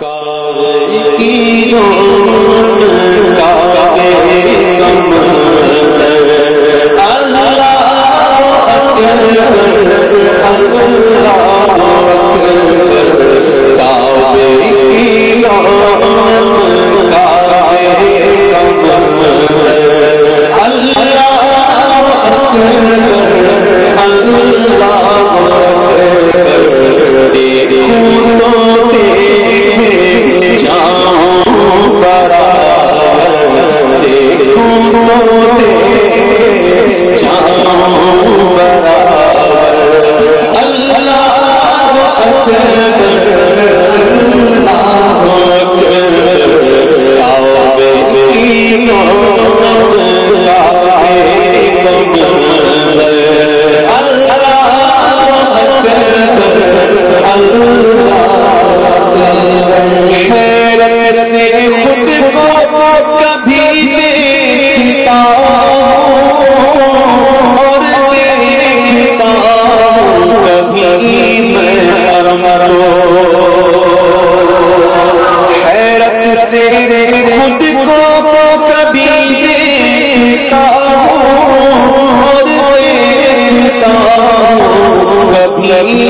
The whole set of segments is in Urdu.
کار کی اللہ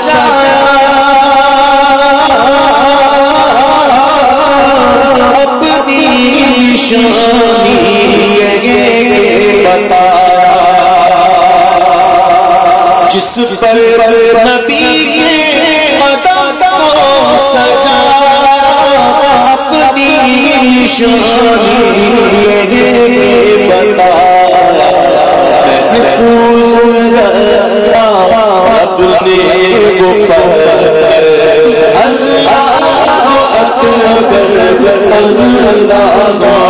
بچایا اپنی شانی بتایا جس پر نبی کے مدد سجا اپنی شانی اللہ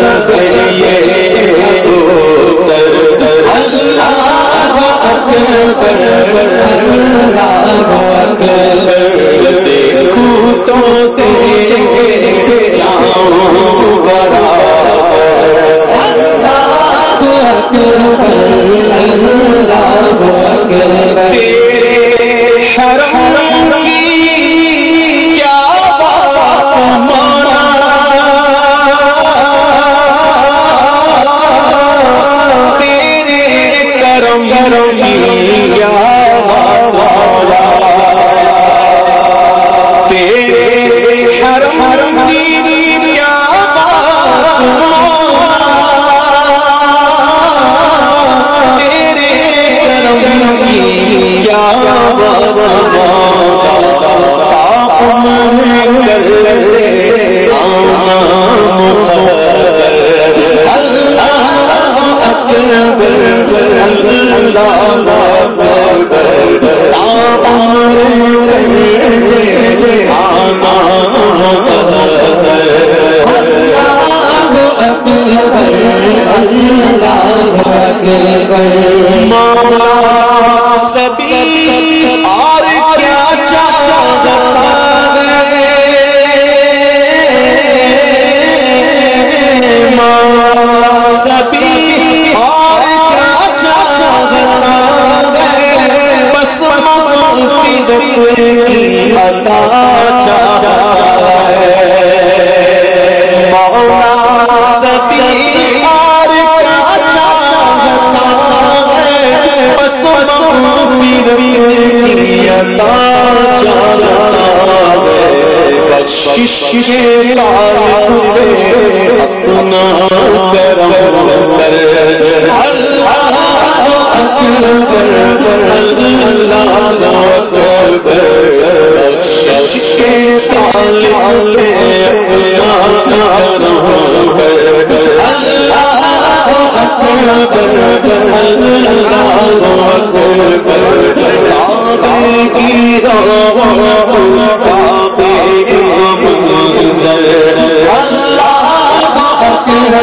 اللہ